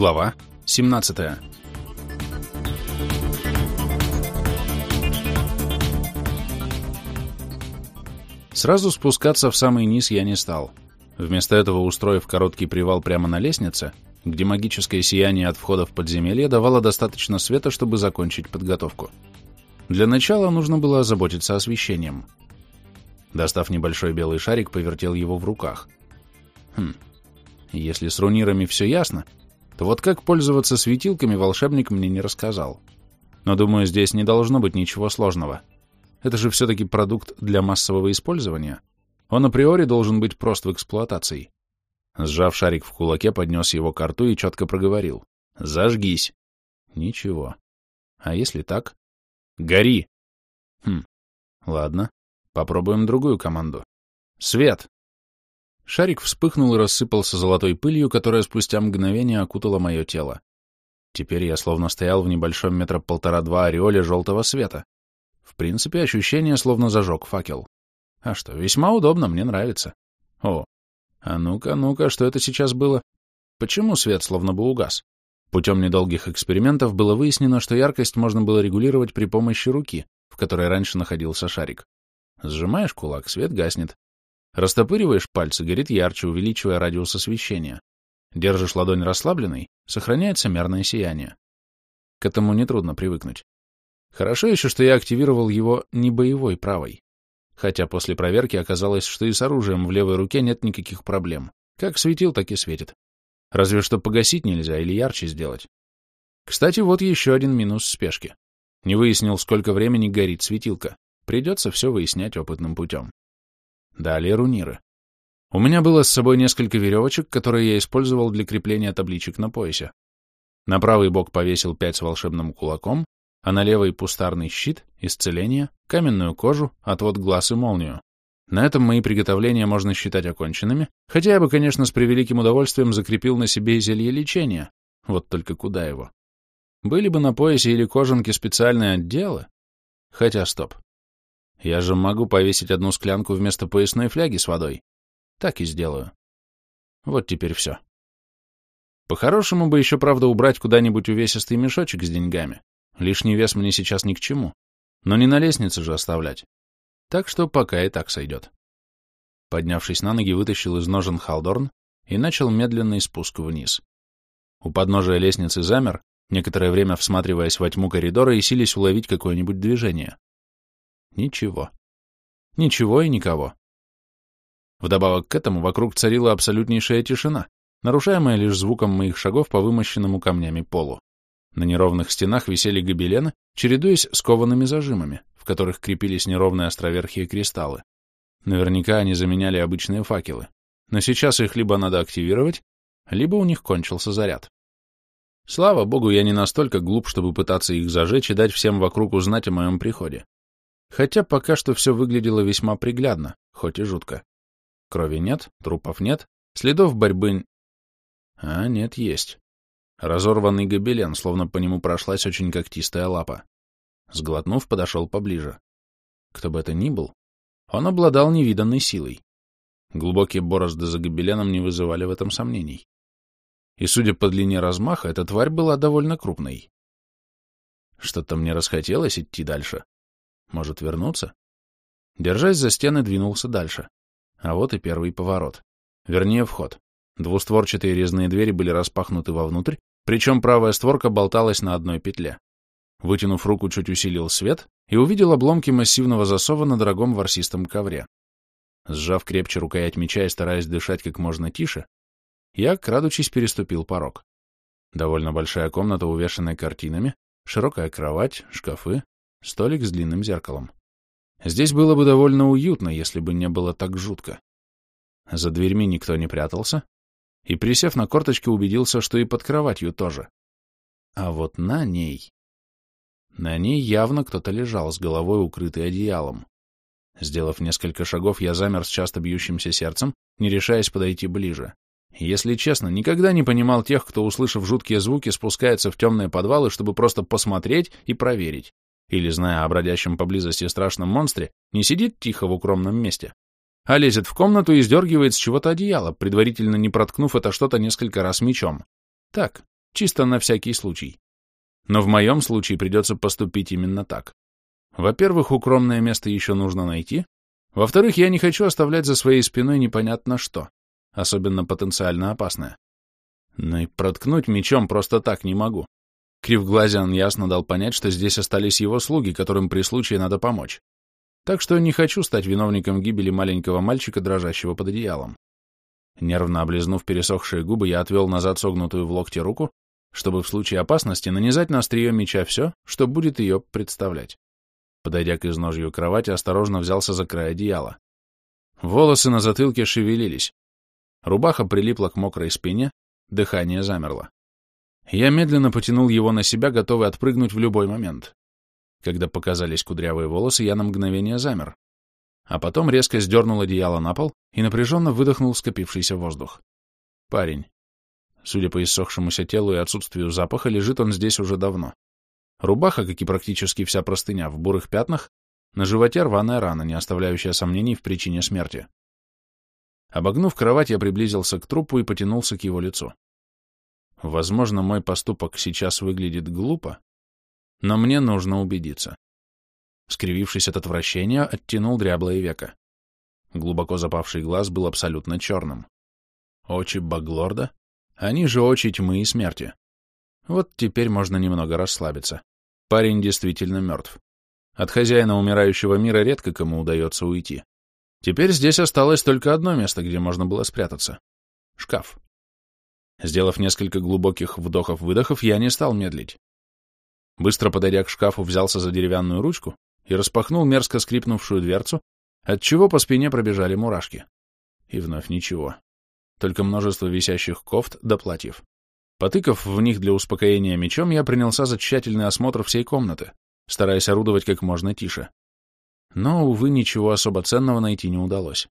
Глава 17 Сразу спускаться в самый низ я не стал. Вместо этого, устроив короткий привал прямо на лестнице, где магическое сияние от входа в подземелье давало достаточно света, чтобы закончить подготовку. Для начала нужно было озаботиться освещением. Достав небольшой белый шарик, повертел его в руках. Хм, если с рунирами все ясно, вот как пользоваться светилками волшебник мне не рассказал. Но, думаю, здесь не должно быть ничего сложного. Это же все-таки продукт для массового использования. Он априори должен быть прост в эксплуатации. Сжав шарик в кулаке, поднес его к рту и четко проговорил. «Зажгись!» Ничего. А если так? «Гори!» Хм, ладно. Попробуем другую команду. «Свет!» Шарик вспыхнул и рассыпался золотой пылью, которая спустя мгновение окутала мое тело. Теперь я словно стоял в небольшом метра полтора-два ореоле желтого света. В принципе, ощущение словно зажег факел. А что, весьма удобно, мне нравится. О, а ну-ка, ну-ка, что это сейчас было? Почему свет словно бы угас? Путем недолгих экспериментов было выяснено, что яркость можно было регулировать при помощи руки, в которой раньше находился шарик. Сжимаешь кулак, свет гаснет. Растопыриваешь пальцы, горит ярче, увеличивая радиус освещения. Держишь ладонь расслабленной, сохраняется мерное сияние. К этому нетрудно привыкнуть. Хорошо еще, что я активировал его не боевой правой. Хотя после проверки оказалось, что и с оружием в левой руке нет никаких проблем. Как светил, так и светит. Разве что погасить нельзя или ярче сделать. Кстати, вот еще один минус спешки. Не выяснил, сколько времени горит светилка. Придется все выяснять опытным путем. Далее руниры. У меня было с собой несколько веревочек, которые я использовал для крепления табличек на поясе. На правый бок повесил пять с волшебным кулаком, а на левый пустарный щит, исцеление, каменную кожу, отвод глаз и молнию. На этом мои приготовления можно считать оконченными, хотя я бы, конечно, с превеликим удовольствием закрепил на себе зелье лечения. Вот только куда его? Были бы на поясе или кожанке специальные отделы? Хотя стоп. Я же могу повесить одну склянку вместо поясной фляги с водой. Так и сделаю. Вот теперь все. По-хорошему бы еще, правда, убрать куда-нибудь увесистый мешочек с деньгами. Лишний вес мне сейчас ни к чему. Но не на лестнице же оставлять. Так что пока и так сойдет. Поднявшись на ноги, вытащил из ножен халдорн и начал медленный спуск вниз. У подножия лестницы замер, некоторое время всматриваясь во тьму коридора и сились уловить какое-нибудь движение. Ничего. Ничего и никого. Вдобавок к этому вокруг царила абсолютнейшая тишина, нарушаемая лишь звуком моих шагов по вымощенному камнями полу. На неровных стенах висели гобелены, чередуясь с коваными зажимами, в которых крепились неровные островерхие кристаллы. Наверняка они заменяли обычные факелы, но сейчас их либо надо активировать, либо у них кончился заряд. Слава богу, я не настолько глуп, чтобы пытаться их зажечь и дать всем вокруг узнать о моем приходе. Хотя пока что все выглядело весьма приглядно, хоть и жутко. Крови нет, трупов нет, следов борьбы... А, нет, есть. Разорванный гобелен, словно по нему прошлась очень когтистая лапа. Сглотнув, подошел поближе. Кто бы это ни был, он обладал невиданной силой. Глубокие борозды за гобеленом не вызывали в этом сомнений. И, судя по длине размаха, эта тварь была довольно крупной. Что-то мне расхотелось идти дальше. Может, вернуться? Держась за стены, двинулся дальше. А вот и первый поворот. Вернее, вход. Двустворчатые резные двери были распахнуты вовнутрь, причем правая створка болталась на одной петле. Вытянув руку, чуть усилил свет и увидел обломки массивного засова на дорогом ворсистом ковре. Сжав крепче рукоять меча и стараясь дышать как можно тише, я, крадучись, переступил порог. Довольно большая комната, увешанная картинами, широкая кровать, шкафы, Столик с длинным зеркалом. Здесь было бы довольно уютно, если бы не было так жутко. За дверьми никто не прятался, и, присев на корточки, убедился, что и под кроватью тоже. А вот на ней... На ней явно кто-то лежал, с головой укрытый одеялом. Сделав несколько шагов, я замер с часто бьющимся сердцем, не решаясь подойти ближе. Если честно, никогда не понимал тех, кто, услышав жуткие звуки, спускается в темные подвалы, чтобы просто посмотреть и проверить или, зная о бродящем поблизости страшном монстре, не сидит тихо в укромном месте, а лезет в комнату и сдергивает с чего-то одеяло, предварительно не проткнув это что-то несколько раз мечом. Так, чисто на всякий случай. Но в моем случае придется поступить именно так. Во-первых, укромное место еще нужно найти. Во-вторых, я не хочу оставлять за своей спиной непонятно что, особенно потенциально опасное. Но и проткнуть мечом просто так не могу. Кривглазян ясно дал понять, что здесь остались его слуги, которым при случае надо помочь. Так что не хочу стать виновником гибели маленького мальчика, дрожащего под одеялом. Нервно облизнув пересохшие губы, я отвел назад согнутую в локте руку, чтобы в случае опасности нанизать на острие меча все, что будет ее представлять. Подойдя к изножью кровати, осторожно взялся за край одеяла. Волосы на затылке шевелились. Рубаха прилипла к мокрой спине, дыхание замерло. Я медленно потянул его на себя, готовый отпрыгнуть в любой момент. Когда показались кудрявые волосы, я на мгновение замер. А потом резко сдернул одеяло на пол и напряженно выдохнул скопившийся воздух. Парень. Судя по иссохшемуся телу и отсутствию запаха, лежит он здесь уже давно. Рубаха, как и практически вся простыня, в бурых пятнах, на животе рваная рана, не оставляющая сомнений в причине смерти. Обогнув кровать, я приблизился к трупу и потянулся к его лицу. Возможно, мой поступок сейчас выглядит глупо, но мне нужно убедиться. Скривившись от отвращения, оттянул дряблое веко. Глубоко запавший глаз был абсолютно черным. Очи Баглорда, они же очи тьмы и смерти. Вот теперь можно немного расслабиться. Парень действительно мертв. От хозяина умирающего мира редко кому удается уйти. Теперь здесь осталось только одно место, где можно было спрятаться. Шкаф. Сделав несколько глубоких вдохов-выдохов, я не стал медлить. Быстро подойдя к шкафу, взялся за деревянную ручку и распахнул мерзко скрипнувшую дверцу, отчего по спине пробежали мурашки. И вновь ничего. Только множество висящих кофт да платьев. Потыкав в них для успокоения мечом, я принялся за тщательный осмотр всей комнаты, стараясь орудовать как можно тише. Но, увы, ничего особо ценного найти не удалось.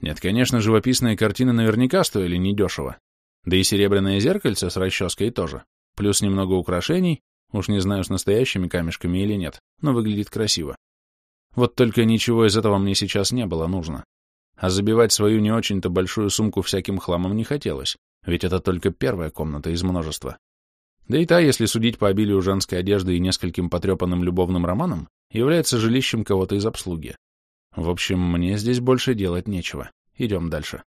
Нет, конечно, живописные картины наверняка стоили недешево. Да и серебряное зеркальце с расческой тоже. Плюс немного украшений, уж не знаю, с настоящими камешками или нет, но выглядит красиво. Вот только ничего из этого мне сейчас не было нужно. А забивать свою не очень-то большую сумку всяким хламом не хотелось. Ведь это только первая комната из множества. Да и та, если судить по обилию женской одежды и нескольким потрепанным любовным романам, является жилищем кого-то из обслуги. В общем, мне здесь больше делать нечего. Идем дальше.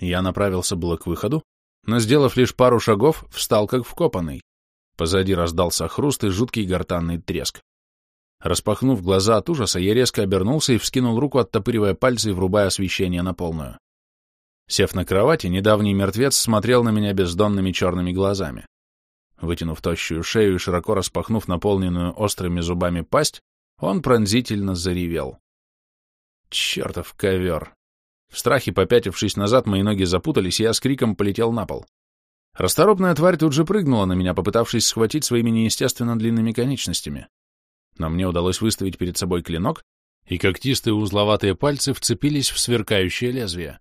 Я направился было к выходу, но, сделав лишь пару шагов, встал как вкопанный. Позади раздался хруст и жуткий гортанный треск. Распахнув глаза от ужаса, я резко обернулся и вскинул руку, оттопыривая пальцы и врубая освещение на полную. Сев на кровати, недавний мертвец смотрел на меня бездонными черными глазами. Вытянув тощую шею и широко распахнув наполненную острыми зубами пасть, он пронзительно заревел. Чертов ковер! В страхе, попятившись назад, мои ноги запутались, и я с криком полетел на пол. Расторопная тварь тут же прыгнула на меня, попытавшись схватить своими неестественно длинными конечностями. Но мне удалось выставить перед собой клинок, и когтистые узловатые пальцы вцепились в сверкающее лезвие.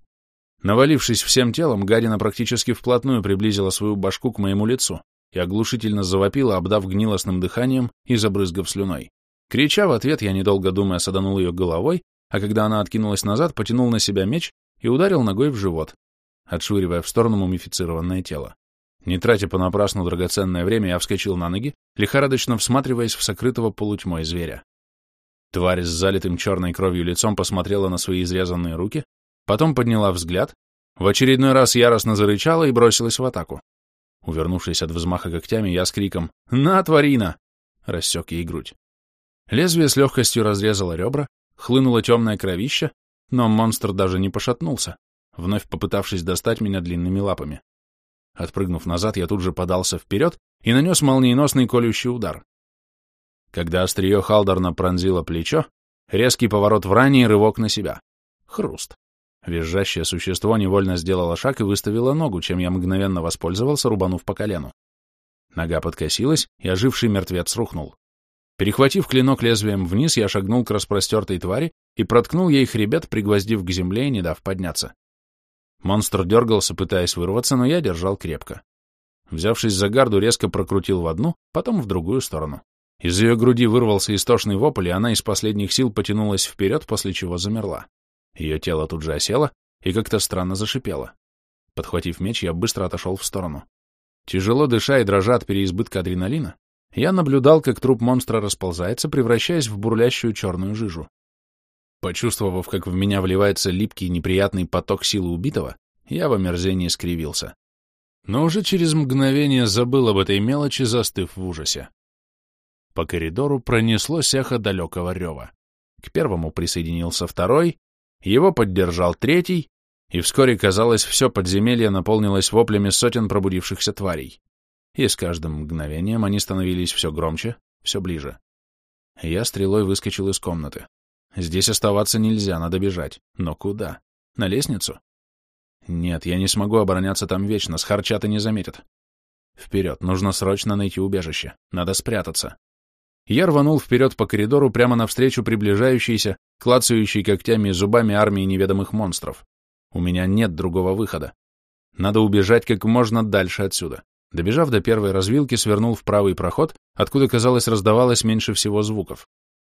Навалившись всем телом, гадина практически вплотную приблизила свою башку к моему лицу и оглушительно завопила, обдав гнилостным дыханием и забрызгав слюной. Крича в ответ, я, недолго думая, саданул ее головой, а когда она откинулась назад, потянул на себя меч и ударил ногой в живот, отшвыривая в сторону мумифицированное тело. Не тратя понапрасну драгоценное время, я вскочил на ноги, лихорадочно всматриваясь в сокрытого полутьмой зверя. Тварь с залитым черной кровью лицом посмотрела на свои изрезанные руки, Потом подняла взгляд, в очередной раз яростно зарычала и бросилась в атаку. Увернувшись от взмаха когтями, я с криком «На, тварина!» рассек ей грудь. Лезвие с легкостью разрезало ребра, хлынуло темное кровище, но монстр даже не пошатнулся, вновь попытавшись достать меня длинными лапами. Отпрыгнув назад, я тут же подался вперед и нанес молниеносный колющий удар. Когда острие Халдорна пронзило плечо, резкий поворот в ране и рывок на себя. Хруст. Визжащее существо невольно сделало шаг и выставило ногу, чем я мгновенно воспользовался, рубанув по колену. Нога подкосилась, и оживший мертвец рухнул. Перехватив клинок лезвием вниз, я шагнул к распростертой твари и проткнул ей хребет, пригвоздив к земле и не дав подняться. Монстр дергался, пытаясь вырваться, но я держал крепко. Взявшись за гарду, резко прокрутил в одну, потом в другую сторону. Из ее груди вырвался истошный вопль, и она из последних сил потянулась вперед, после чего замерла. Ее тело тут же осело и как-то странно зашипело. Подхватив меч, я быстро отошел в сторону. Тяжело дыша и дрожа от переизбытка адреналина, я наблюдал, как труп монстра расползается, превращаясь в бурлящую черную жижу. Почувствовав, как в меня вливается липкий неприятный поток силы убитого, я в омерзении скривился. Но уже через мгновение забыл об этой мелочи, застыв в ужасе. По коридору пронеслось эхо далекого рева. К первому присоединился второй, его поддержал третий, и вскоре, казалось, все подземелье наполнилось воплями сотен пробудившихся тварей. И с каждым мгновением они становились все громче, все ближе. Я стрелой выскочил из комнаты. Здесь оставаться нельзя, надо бежать. Но куда? На лестницу? Нет, я не смогу обороняться там вечно, схарчата не заметят. Вперед, нужно срочно найти убежище. Надо спрятаться. Я рванул вперед по коридору прямо навстречу приближающейся, клацающей когтями и зубами армии неведомых монстров. У меня нет другого выхода. Надо убежать как можно дальше отсюда. Добежав до первой развилки, свернул в правый проход, откуда, казалось, раздавалось меньше всего звуков.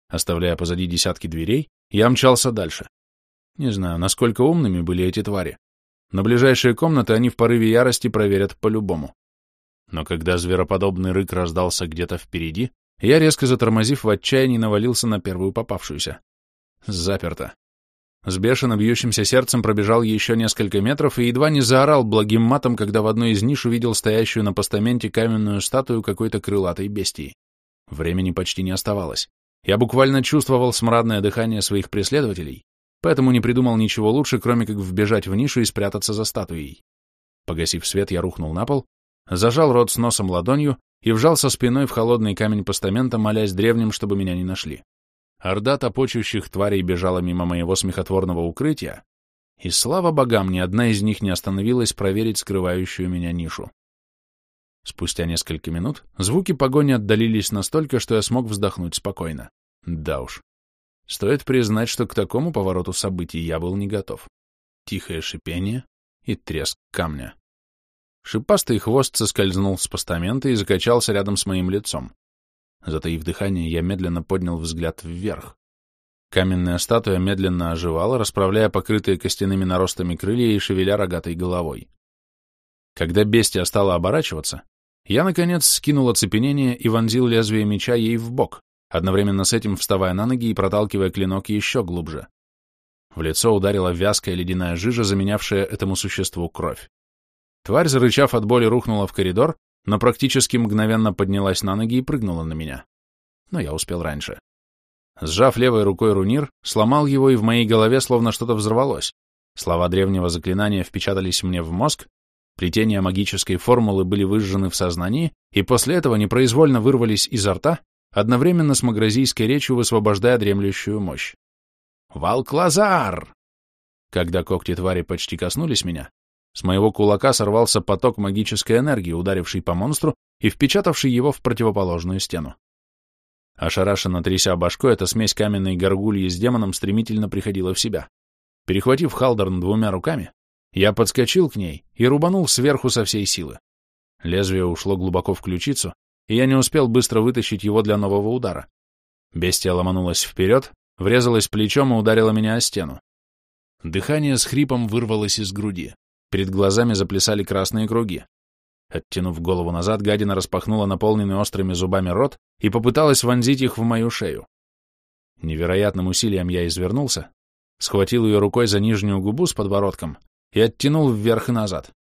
Оставляя позади десятки дверей, я мчался дальше. Не знаю, насколько умными были эти твари. Но ближайшие комнаты они в порыве ярости проверят по-любому. Но когда звероподобный рык раздался где-то впереди, я, резко затормозив в отчаянии, навалился на первую попавшуюся. Заперто. С бешено бьющимся сердцем пробежал еще несколько метров и едва не заорал благим матом, когда в одной из ниш увидел стоящую на постаменте каменную статую какой-то крылатой бестии. Времени почти не оставалось. Я буквально чувствовал смрадное дыхание своих преследователей, поэтому не придумал ничего лучше, кроме как вбежать в нишу и спрятаться за статуей. Погасив свет, я рухнул на пол, зажал рот с носом ладонью и вжался спиной в холодный камень постамента, молясь древним, чтобы меня не нашли. Орда топочущих тварей бежала мимо моего смехотворного укрытия, и, слава богам, ни одна из них не остановилась проверить скрывающую меня нишу. Спустя несколько минут звуки погони отдалились настолько, что я смог вздохнуть спокойно. Да уж. Стоит признать, что к такому повороту событий я был не готов. Тихое шипение и треск камня. Шипастый хвост соскользнул с постамента и закачался рядом с моим лицом. Затаив дыхание, я медленно поднял взгляд вверх. Каменная статуя медленно оживала, расправляя покрытые костяными наростами крылья и шевеля рогатой головой. Когда бестия стала оборачиваться, я, наконец, скинул оцепенение и вонзил лезвие меча ей в бок, одновременно с этим вставая на ноги и проталкивая клинок еще глубже. В лицо ударила вязкая ледяная жижа, заменявшая этому существу кровь. Тварь, зарычав от боли, рухнула в коридор, но практически мгновенно поднялась на ноги и прыгнула на меня. Но я успел раньше. Сжав левой рукой рунир, сломал его, и в моей голове словно что-то взорвалось. Слова древнего заклинания впечатались мне в мозг, плетения магической формулы были выжжены в сознании, и после этого непроизвольно вырвались изо рта, одновременно с магразийской речью высвобождая дремлющую мощь. «Валклазар!» Когда когти твари почти коснулись меня, с моего кулака сорвался поток магической энергии, ударивший по монстру и впечатавший его в противоположную стену. Ошарашенно тряся башкой, эта смесь каменной горгульи с демоном стремительно приходила в себя. Перехватив Халдорн двумя руками, я подскочил к ней и рубанул сверху со всей силы. Лезвие ушло глубоко в ключицу, и я не успел быстро вытащить его для нового удара. Бестия ломанулась вперед, врезалась плечом и ударила меня о стену. Дыхание с хрипом вырвалось из груди. Перед глазами заплясали красные круги. Оттянув голову назад, гадина распахнула наполненный острыми зубами рот и попыталась вонзить их в мою шею. Невероятным усилием я извернулся, схватил ее рукой за нижнюю губу с подбородком и оттянул вверх и назад.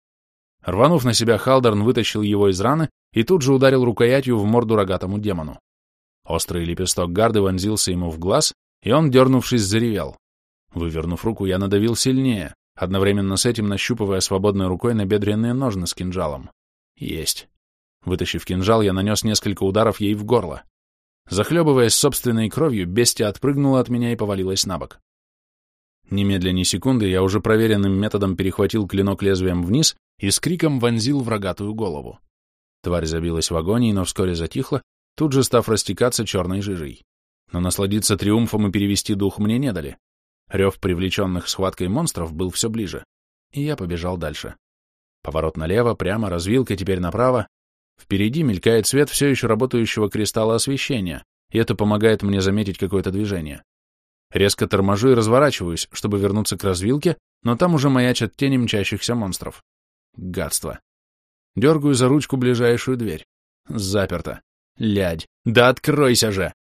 Рванув на себя, Халдерн вытащил его из раны и тут же ударил рукоятью в морду рогатому демону. Острый лепесток гарды вонзился ему в глаз, и он, дернувшись, заревел. Вывернув руку, я надавил сильнее, одновременно с этим нащупывая свободной рукой набедренные ножны с кинжалом. Есть. Вытащив кинжал, я нанес несколько ударов ей в горло. Захлебываясь собственной кровью, бестия отпрыгнула от меня и повалилась на бок. Немедля ни секунды я уже проверенным методом перехватил клинок лезвием вниз и с криком вонзил в рогатую голову. Тварь забилась в агонии, но вскоре затихла, тут же став растекаться черной жижей. Но насладиться триумфом и перевести дух мне не дали. Рев привлеченных схваткой монстров был все ближе, и я побежал дальше. Поворот налево, прямо, развилка, теперь направо. Впереди мелькает свет все еще работающего кристалла освещения, и это помогает мне заметить какое-то движение. Резко торможу и разворачиваюсь, чтобы вернуться к развилке, но там уже маячат тени мчащихся монстров. Гадство. Дергаю за ручку ближайшую дверь. Заперто. Лядь. Да откройся же!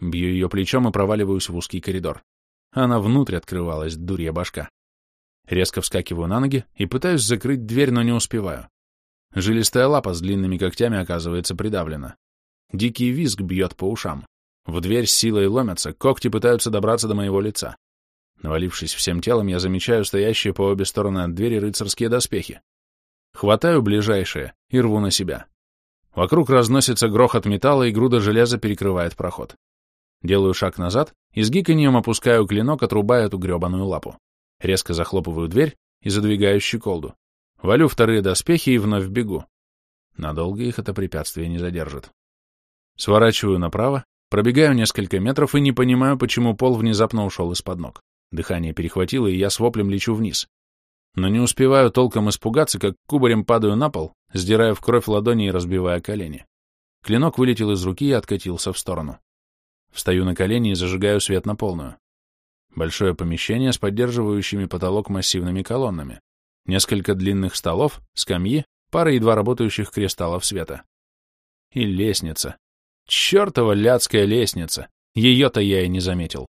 Бью ее плечом и проваливаюсь в узкий коридор. Она внутрь открывалась, дурья башка. Резко вскакиваю на ноги и пытаюсь закрыть дверь, но не успеваю. Жилистая лапа с длинными когтями оказывается придавлена. Дикий визг бьет по ушам. В дверь силой ломятся, когти пытаются добраться до моего лица. Навалившись всем телом, я замечаю стоящие по обе стороны от двери рыцарские доспехи. Хватаю ближайшие и рву на себя. Вокруг разносится грохот металла, и груда железа перекрывает проход. Делаю шаг назад и с гиканьем опускаю клинок, отрубая эту гребаную лапу. Резко захлопываю дверь и задвигаю щеколду. Валю вторые доспехи и вновь бегу. Надолго их это препятствие не задержит. Сворачиваю направо, пробегаю несколько метров и не понимаю, почему пол внезапно ушел из-под ног. Дыхание перехватило, и я с воплем лечу вниз. Но не успеваю толком испугаться, как кубарем падаю на пол, сдирая в кровь ладони и разбивая колени. Клинок вылетел из руки и откатился в сторону. Встаю на колени и зажигаю свет на полную. Большое помещение с поддерживающими потолок массивными колоннами. Несколько длинных столов, скамьи, пара едва работающих кристаллов света. И лестница. Чёртова ляцкая лестница! Ее-то я и не заметил.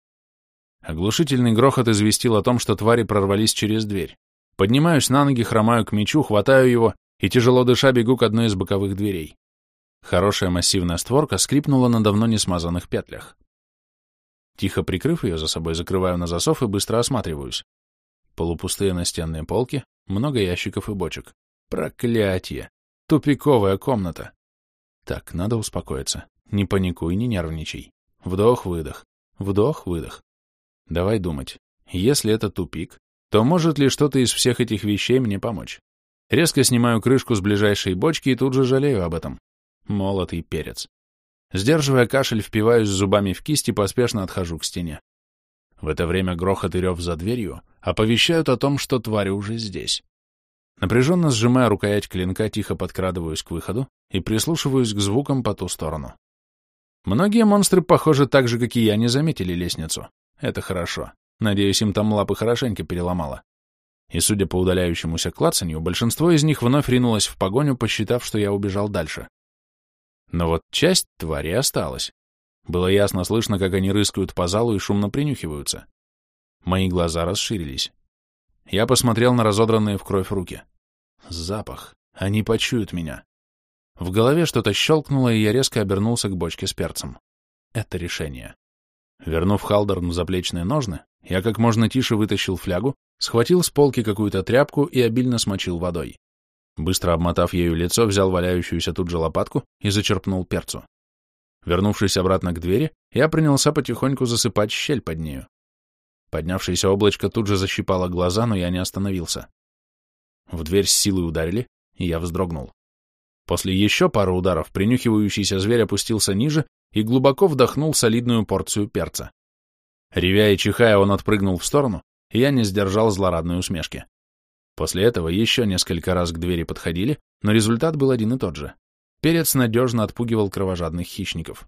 Оглушительный грохот известил о том, что твари прорвались через дверь. Поднимаюсь на ноги, хромаю к мечу, хватаю его и, тяжело дыша, бегу к одной из боковых дверей. Хорошая массивная створка скрипнула на давно не смазанных петлях. Тихо прикрыв ее за собой, закрываю на засов и быстро осматриваюсь. Полупустые настенные полки, много ящиков и бочек. Проклятие! Тупиковая комната. Так, надо успокоиться. Не паникуй, не нервничай. Вдох-выдох. Вдох-выдох. Давай думать. Если это тупик, то может ли что-то из всех этих вещей мне помочь? Резко снимаю крышку с ближайшей бочки и тут же жалею об этом молотый перец. Сдерживая кашель, впиваюсь зубами в кисть и поспешно отхожу к стене. В это время грохот и рев за дверью оповещают о том, что твари уже здесь. Напряженно сжимая рукоять клинка, тихо подкрадываюсь к выходу и прислушиваюсь к звукам по ту сторону. Многие монстры, похоже, так же, как и я, не заметили лестницу. Это хорошо. Надеюсь, им там лапы хорошенько переломало. И, судя по удаляющемуся клацанью, большинство из них вновь ринулось в погоню, посчитав, что я убежал дальше. Но вот часть твари осталась. Было ясно слышно, как они рыскают по залу и шумно принюхиваются. Мои глаза расширились. Я посмотрел на разодранные в кровь руки. Запах. Они почуют меня. В голове что-то щелкнуло, и я резко обернулся к бочке с перцем. Это решение. Вернув Халдорн в заплечные ножны, я как можно тише вытащил флягу, схватил с полки какую-то тряпку и обильно смочил водой. Быстро обмотав ею лицо, взял валяющуюся тут же лопатку и зачерпнул перцу. Вернувшись обратно к двери, я принялся потихоньку засыпать щель под нею. Поднявшееся облачко тут же защипало глаза, но я не остановился. В дверь с силой ударили, и я вздрогнул. После еще пары ударов принюхивающийся зверь опустился ниже и глубоко вдохнул солидную порцию перца. Ревя и чихая, он отпрыгнул в сторону, и я не сдержал злорадной усмешки. После этого еще несколько раз к двери подходили, но результат был один и тот же. Перец надежно отпугивал кровожадных хищников.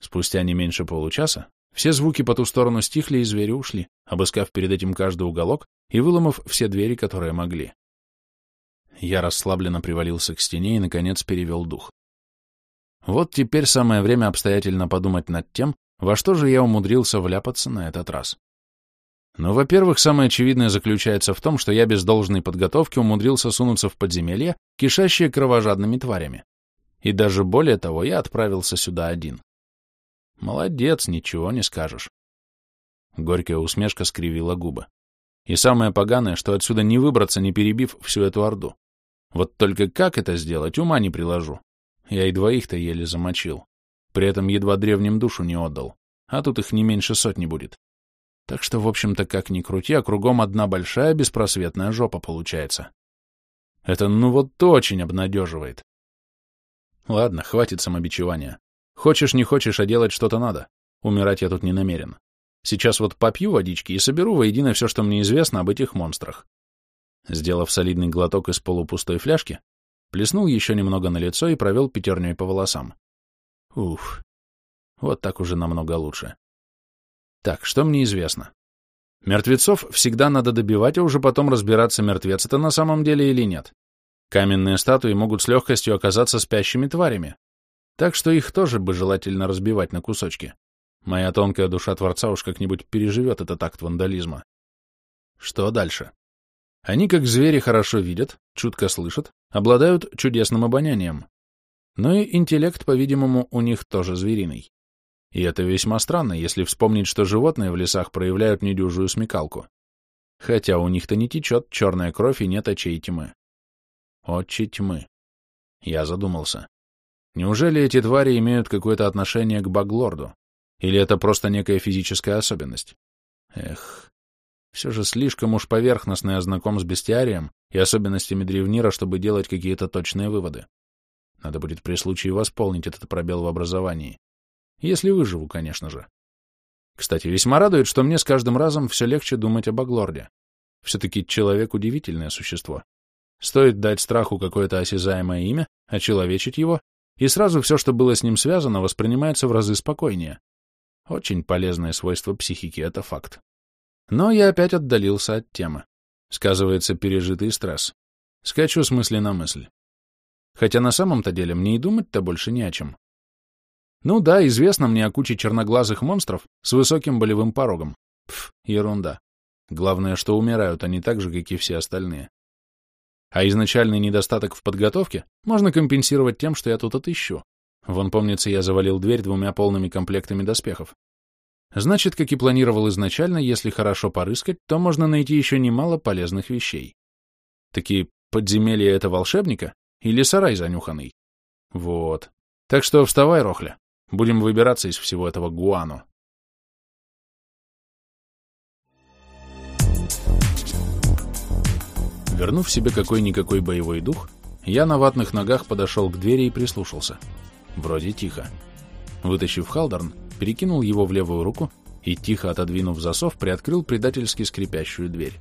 Спустя не меньше получаса все звуки по ту сторону стихли, и звери ушли, обыскав перед этим каждый уголок и выломав все двери, которые могли. Я расслабленно привалился к стене и, наконец, перевел дух. Вот теперь самое время обстоятельно подумать над тем, во что же я умудрился вляпаться на этот раз. Но, во-первых, самое очевидное заключается в том, что я без должной подготовки умудрился сунуться в подземелье, кишащее кровожадными тварями. И даже более того, я отправился сюда один. Молодец, ничего не скажешь. Горькая усмешка скривила губы. И самое поганое, что отсюда не выбраться, не перебив всю эту орду. Вот только как это сделать, ума не приложу. Я и двоих-то еле замочил. При этом едва древним душу не отдал. А тут их не меньше сотни будет. Так что, в общем-то, как ни крути, а кругом одна большая беспросветная жопа получается. Это ну вот очень обнадеживает. Ладно, хватит самобичевания. Хочешь, не хочешь, а делать что-то надо. Умирать я тут не намерен. Сейчас вот попью водички и соберу воедино все, что мне известно об этих монстрах. Сделав солидный глоток из полупустой фляжки, плеснул еще немного на лицо и провел пятерней по волосам. Уф, вот так уже намного лучше. Так, что мне известно? Мертвецов всегда надо добивать, а уже потом разбираться, мертвец это на самом деле или нет. Каменные статуи могут с легкостью оказаться спящими тварями, так что их тоже бы желательно разбивать на кусочки. Моя тонкая душа Творца уж как-нибудь переживет этот акт вандализма. Что дальше? Они, как звери, хорошо видят, чутко слышат, обладают чудесным обонянием. Но и интеллект, по-видимому, у них тоже звериный. И это весьма странно, если вспомнить, что животные в лесах проявляют недюжую смекалку. Хотя у них-то не течет черная кровь и нет очей тьмы. Очи тьмы. Я задумался. Неужели эти твари имеют какое-то отношение к Баглорду? Или это просто некая физическая особенность? Эх, все же слишком уж поверхностно я знаком с бестиарием и особенностями древнира, чтобы делать какие-то точные выводы. Надо будет при случае восполнить этот пробел в образовании. Если выживу, конечно же. Кстати, весьма радует, что мне с каждым разом все легче думать об Аглорде. Все-таки человек — удивительное существо. Стоит дать страху какое-то осязаемое имя, очеловечить его, и сразу все, что было с ним связано, воспринимается в разы спокойнее. Очень полезное свойство психики — это факт. Но я опять отдалился от темы. Сказывается пережитый стресс. Скачу с мысли на мысль. Хотя на самом-то деле мне и думать-то больше не о чем. Ну да, известно мне о куче черноглазых монстров с высоким болевым порогом. Пф, ерунда. Главное, что умирают они так же, как и все остальные. А изначальный недостаток в подготовке можно компенсировать тем, что я тут отыщу. Вон, помнится, я завалил дверь двумя полными комплектами доспехов. Значит, как и планировал изначально, если хорошо порыскать, то можно найти еще немало полезных вещей. Такие подземелья — это волшебника? Или сарай занюханный? Вот. Так что вставай, Рохля. Будем выбираться из всего этого гуану. Вернув себе какой-никакой боевой дух, я на ватных ногах подошел к двери и прислушался. Вроде тихо. Вытащив халдерн, перекинул его в левую руку и, тихо отодвинув засов, приоткрыл предательски скрипящую дверь.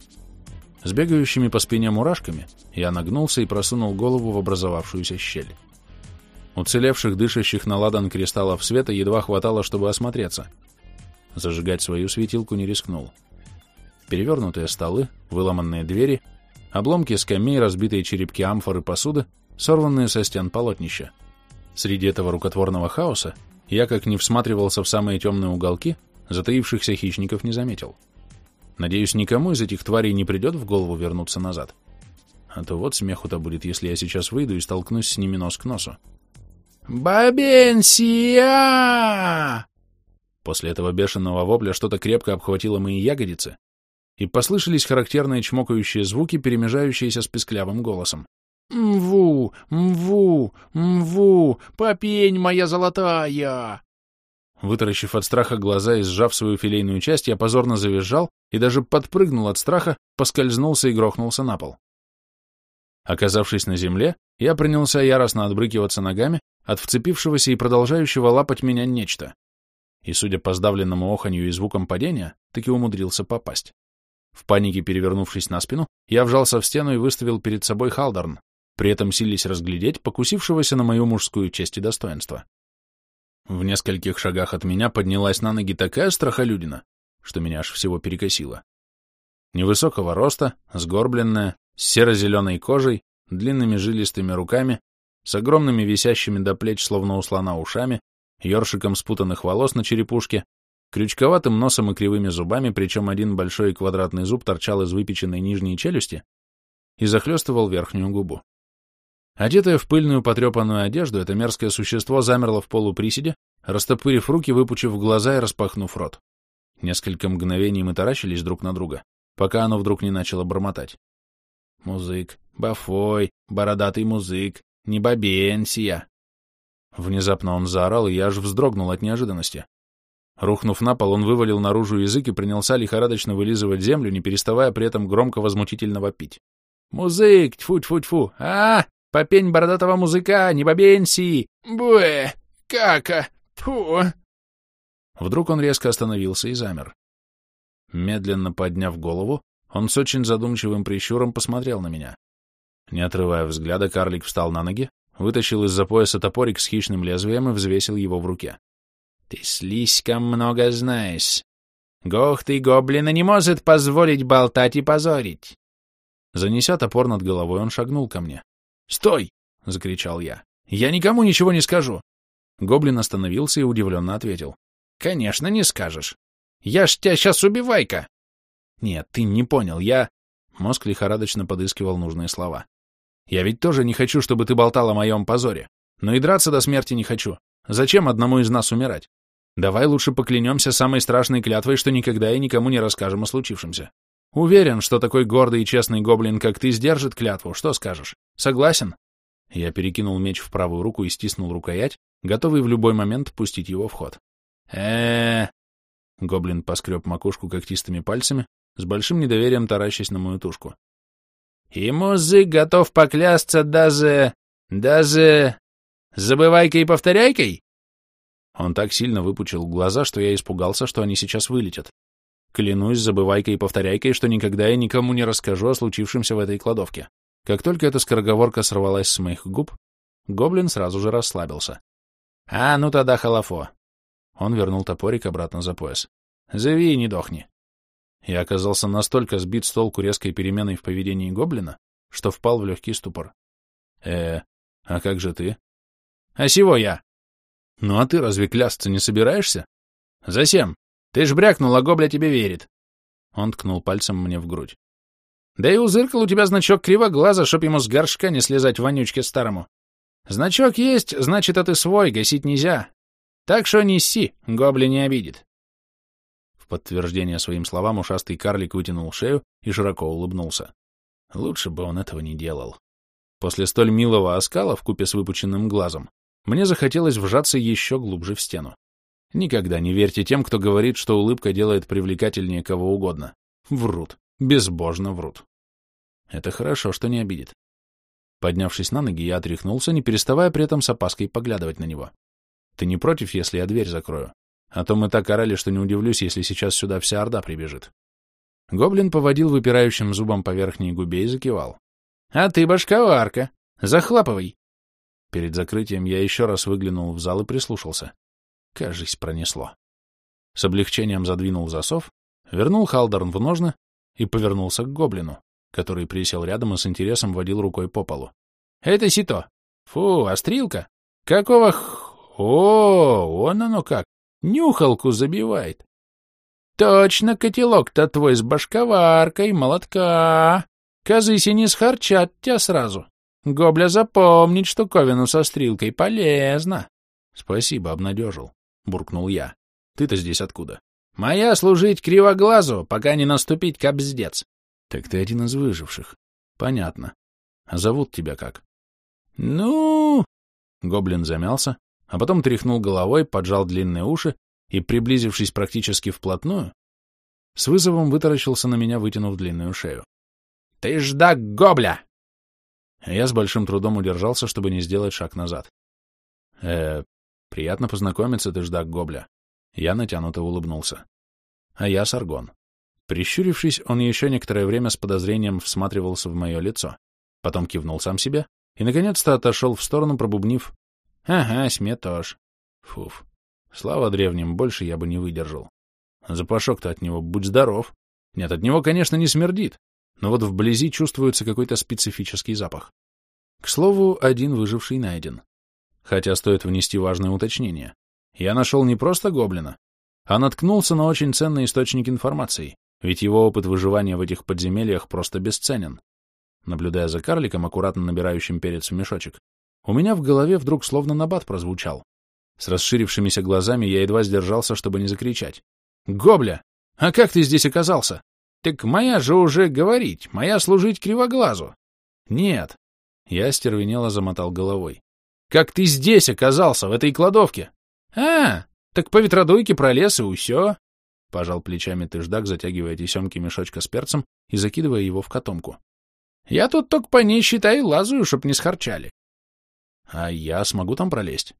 С бегающими по спине мурашками я нагнулся и просунул голову в образовавшуюся щель. Уцелевших, дышащих на ладан кристаллов света едва хватало, чтобы осмотреться. Зажигать свою светилку не рискнул. Перевернутые столы, выломанные двери, обломки скамей, разбитые черепки амфоры посуды, сорванные со стен полотнища. Среди этого рукотворного хаоса я, как не всматривался в самые темные уголки, затаившихся хищников не заметил. Надеюсь, никому из этих тварей не придет в голову вернуться назад. А то вот смеху-то будет, если я сейчас выйду и столкнусь с ними нос к носу. «Бабенсия!» После этого бешеного вопля что-то крепко обхватило мои ягодицы, и послышались характерные чмокающие звуки, перемежающиеся с песклявым голосом. «Мву! Мву! Мву! Попень моя золотая!» Вытаращив от страха глаза и сжав свою филейную часть, я позорно завизжал и даже подпрыгнул от страха, поскользнулся и грохнулся на пол. Оказавшись на земле, я принялся яростно отбрыкиваться ногами от вцепившегося и продолжающего лапать меня нечто. И, судя по сдавленному оханью и звукам падения, таки умудрился попасть. В панике перевернувшись на спину, я вжался в стену и выставил перед собой халдорн, при этом сились разглядеть покусившегося на мою мужскую честь и достоинство. В нескольких шагах от меня поднялась на ноги такая страхолюдина, что меня аж всего перекосило. Невысокого роста, сгорбленная, с серо-зеленой кожей, длинными жилистыми руками, с огромными висящими до плеч, словно у слона, ушами, ёршиком спутанных волос на черепушке, крючковатым носом и кривыми зубами, причем один большой квадратный зуб торчал из выпеченной нижней челюсти и захлестывал верхнюю губу. Одетое в пыльную потрепанную одежду, это мерзкое существо замерло в полуприседе, растопырив руки, выпучив глаза и распахнув рот. Несколько мгновений мы таращились друг на друга, пока оно вдруг не начало бормотать. «Музык, бафой, бородатый музык, не бабенсия!» Внезапно он заорал, и я аж вздрогнул от неожиданности. Рухнув на пол, он вывалил наружу язык и принялся лихорадочно вылизывать землю, не переставая при этом громко возмутительно вопить. «Музык! Тьфу-тьфу-тьфу! а, -а, -а Попень бородатого музыка, не бабенси! Буэ! Кака! Фу!» Вдруг он резко остановился и замер. Медленно подняв голову, он с очень задумчивым прищуром посмотрел на меня. Не отрывая взгляда, карлик встал на ноги, вытащил из-за пояса топорик с хищным лезвием и взвесил его в руке. «Ты слишком много знаешь. Гох ты гоблина не может позволить болтать и позорить!» Занеся топор над головой, он шагнул ко мне. «Стой!» — закричал я. «Я никому ничего не скажу!» Гоблин остановился и удивленно ответил. «Конечно, не скажешь. Я ж тебя сейчас убивай-ка!» «Нет, ты не понял, я...» Мозг лихорадочно подыскивал нужные слова. «Я ведь тоже не хочу, чтобы ты болтал о моем позоре. Но и драться до смерти не хочу. Зачем одному из нас умирать? Давай лучше поклянемся самой страшной клятвой, что никогда и никому не расскажем о случившемся. Уверен, что такой гордый и честный гоблин, как ты, сдержит клятву. Что скажешь? Согласен?» Я перекинул меч в правую руку и стиснул рукоять, готовый в любой момент пустить его в ход. э Гоблин поскреб макушку когтистыми пальцами, с большим недоверием таращась на мою тушку. «И музык готов поклясться даже... даже... забывайкой и повторяйкой?» Он так сильно выпучил глаза, что я испугался, что они сейчас вылетят. Клянусь забывайкой и повторяйкой, что никогда я никому не расскажу о случившемся в этой кладовке. Как только эта скороговорка сорвалась с моих губ, гоблин сразу же расслабился. «А, ну тогда халафо!» Он вернул топорик обратно за пояс. «Зови и не дохни!» Я оказался настолько сбит с толку резкой переменой в поведении гоблина, что впал в легкий ступор. «Э, а как же ты?» «А сего я!» «Ну а ты разве клясться не собираешься?» «Засем! Ты ж брякнул, а гобля тебе верит!» Он ткнул пальцем мне в грудь. «Да и у зыркала у тебя значок кривоглаза, чтоб ему с горшка не слезать вонючке старому. Значок есть, значит, а ты свой, гасить нельзя. Так что неси, гобли не обидит. Подтверждение своим словам ушастый карлик вытянул шею и широко улыбнулся. Лучше бы он этого не делал. После столь милого оскала в купе с выпученным глазом мне захотелось вжаться еще глубже в стену. Никогда не верьте тем, кто говорит, что улыбка делает привлекательнее кого угодно. Врут. Безбожно врут. Это хорошо, что не обидит. Поднявшись на ноги, я отряхнулся, не переставая при этом с опаской поглядывать на него. Ты не против, если я дверь закрою? А то мы так орали, что не удивлюсь, если сейчас сюда вся орда прибежит. Гоблин поводил выпирающим зубом по верхней губе и закивал. — А ты башковарка! Захлапывай! Перед закрытием я еще раз выглянул в зал и прислушался. Кажись, пронесло. С облегчением задвинул засов, вернул Халдорн в ножны и повернулся к гоблину который присел рядом и с интересом водил рукой по полу. — Это сито. Фу, острилка. Какого х... О, он оно как. Нюхалку забивает. Точно котелок-то твой с башковаркой, молотка. Казыси не схарчат тебя сразу. Гобля запомнить штуковину со стрелкой полезно. — Спасибо, обнадежил, — буркнул я. — Ты-то здесь откуда? — Моя служить кривоглазу, пока не наступить кобздец. Так ты один из выживших. Понятно. А зовут тебя как? Ну... Гоблин замялся, а потом тряхнул головой, поджал длинные уши и, приблизившись практически вплотную, с вызовом вытаращился на меня, вытянув длинную шею. «Ты ждак гобля!» Я с большим трудом удержался, чтобы не сделать шаг назад. э приятно познакомиться, ты ждак гобля». Я натянуто улыбнулся. «А я Саргон. Прищурившись, он еще некоторое время с подозрением всматривался в мое лицо, потом кивнул сам себе и, наконец-то, отошел в сторону, пробубнив «Ага, сметош». Фуф. Слава древним, больше я бы не выдержал. Запашок-то от него, будь здоров. Нет, от него, конечно, не смердит, но вот вблизи чувствуется какой-то специфический запах. К слову, один выживший найден. Хотя стоит внести важное уточнение. Я нашел не просто гоблина, а наткнулся на очень ценный источник информации. Ведь его опыт выживания в этих подземельях просто бесценен. Наблюдая за карликом, аккуратно набирающим перец в мешочек, у меня в голове вдруг словно набат прозвучал. С расширившимися глазами я едва сдержался, чтобы не закричать. «Гобля! А как ты здесь оказался? Так моя же уже говорить, моя служить кривоглазу!» «Нет!» Я стервенело замотал головой. «Как ты здесь оказался, в этой кладовке?» «А, так по ветродуйке пролез и усё. — пожал плечами тыждак, затягивая тесемки мешочка с перцем и закидывая его в котомку. — Я тут только по ней, считай, лазаю, чтоб не схарчали. — А я смогу там пролезть?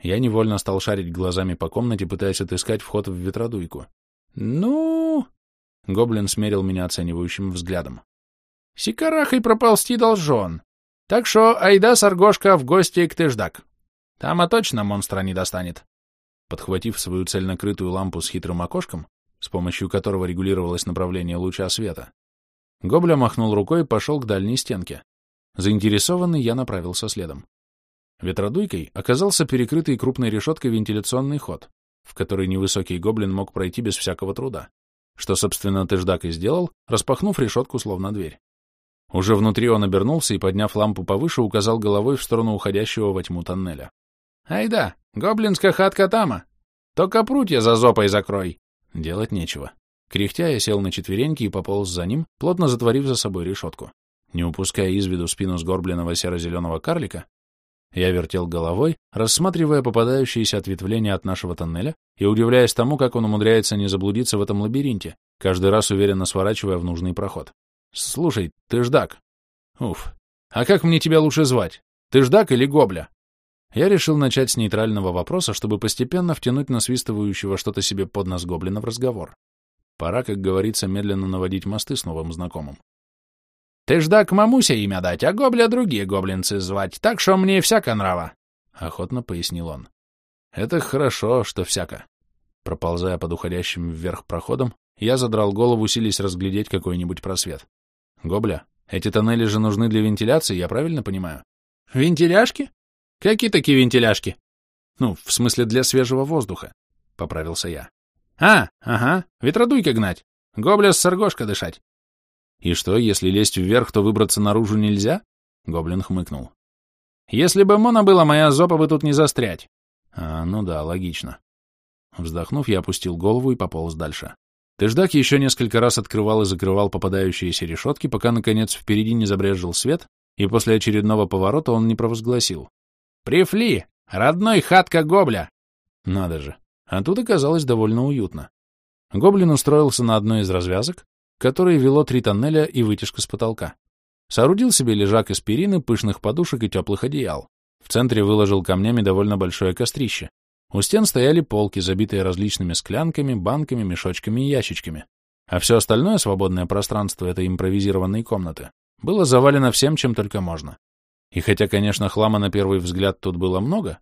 Я невольно стал шарить глазами по комнате, пытаясь отыскать вход в ветродуйку. — Ну... — гоблин смерил меня оценивающим взглядом. — Сикарахой проползти должен. Так что айда, саргошка, в гости к тыждак. Там а точно монстра не достанет. Подхватив свою цельнокрытую лампу с хитрым окошком, с помощью которого регулировалось направление луча света, Гобля махнул рукой и пошел к дальней стенке. Заинтересованный я направился следом. Ветродуйкой оказался перекрытый крупной решеткой вентиляционный ход, в который невысокий гоблин мог пройти без всякого труда, что, собственно, Тыждак и сделал, распахнув решетку словно дверь. Уже внутри он обернулся и, подняв лампу повыше, указал головой в сторону уходящего во тьму тоннеля. «Ай да, гоблинская хатка тама! Только прутья за зопой закрой!» Делать нечего. Кряхтя я сел на четвереньки и пополз за ним, плотно затворив за собой решетку. Не упуская из виду спину сгорбленного серо-зеленого карлика, я вертел головой, рассматривая попадающиеся ответвления от нашего тоннеля и удивляясь тому, как он умудряется не заблудиться в этом лабиринте, каждый раз уверенно сворачивая в нужный проход. «Слушай, ты ждак». «Уф. А как мне тебя лучше звать? Ты ждак или гобля?» Я решил начать с нейтрального вопроса, чтобы постепенно втянуть насвистывающего что-то себе под нос гоблина в разговор. Пора, как говорится, медленно наводить мосты с новым знакомым. Ты ждак мамуся имя дать, а гобля другие гоблинцы звать, так что мне всяко нрава, — охотно пояснил он. Это хорошо, что всяко. Проползая под уходящим вверх проходом, я задрал голову, силясь разглядеть какой-нибудь просвет. Гобля, эти тоннели же нужны для вентиляции, я правильно понимаю? Вентиляшки? Какие такие вентиляшки? Ну, в смысле для свежего воздуха, — поправился я. А, ага, ветродуйка гнать, гобля с саргошка дышать. «И что, если лезть вверх, то выбраться наружу нельзя?» Гоблин хмыкнул. «Если бы Мона была моя зопа, бы тут не застрять». «А, ну да, логично». Вздохнув, я опустил голову и пополз дальше. Тыждак еще несколько раз открывал и закрывал попадающиеся решетки, пока, наконец, впереди не забрежил свет, и после очередного поворота он не провозгласил. «Прифли! Родной хатка Гобля!» Надо же. А тут оказалось довольно уютно. Гоблин устроился на одной из развязок, которое вело три тоннеля и вытяжка с потолка. Соорудил себе лежак из перины, пышных подушек и теплых одеял. В центре выложил камнями довольно большое кострище. У стен стояли полки, забитые различными склянками, банками, мешочками и ящичками. А все остальное свободное пространство этой импровизированной комнаты было завалено всем, чем только можно. И хотя, конечно, хлама на первый взгляд тут было много,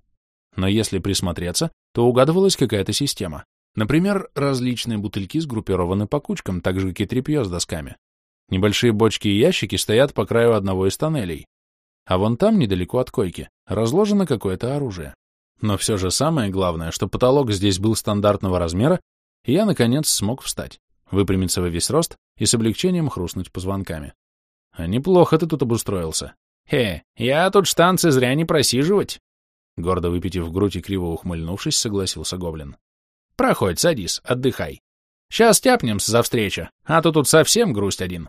но если присмотреться, то угадывалась какая-то система. Например, различные бутыльки сгруппированы по кучкам, так же, как и тряпье с досками. Небольшие бочки и ящики стоят по краю одного из тоннелей. А вон там, недалеко от койки, разложено какое-то оружие. Но все же самое главное, что потолок здесь был стандартного размера, и я, наконец, смог встать, выпрямиться во весь рост и с облегчением хрустнуть позвонками. А неплохо ты тут обустроился. Хе, я тут штанцы зря не просиживать. Гордо выпитив грудь и криво ухмыльнувшись, согласился Гоблин. Проходь, садись, отдыхай. Сейчас тяпнемся за встречу, а то тут совсем грусть один.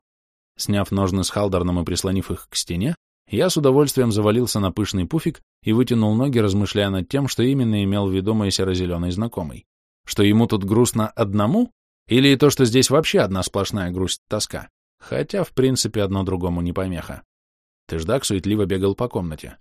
Сняв ножны с халдерном и прислонив их к стене, я с удовольствием завалился на пышный пуфик и вытянул ноги, размышляя над тем, что именно имел в виду мой серо-зеленый знакомый. Что ему тут грустно одному? Или то, что здесь вообще одна сплошная грусть-тоска? Хотя, в принципе, одно другому не помеха. Тыждак суетливо бегал по комнате.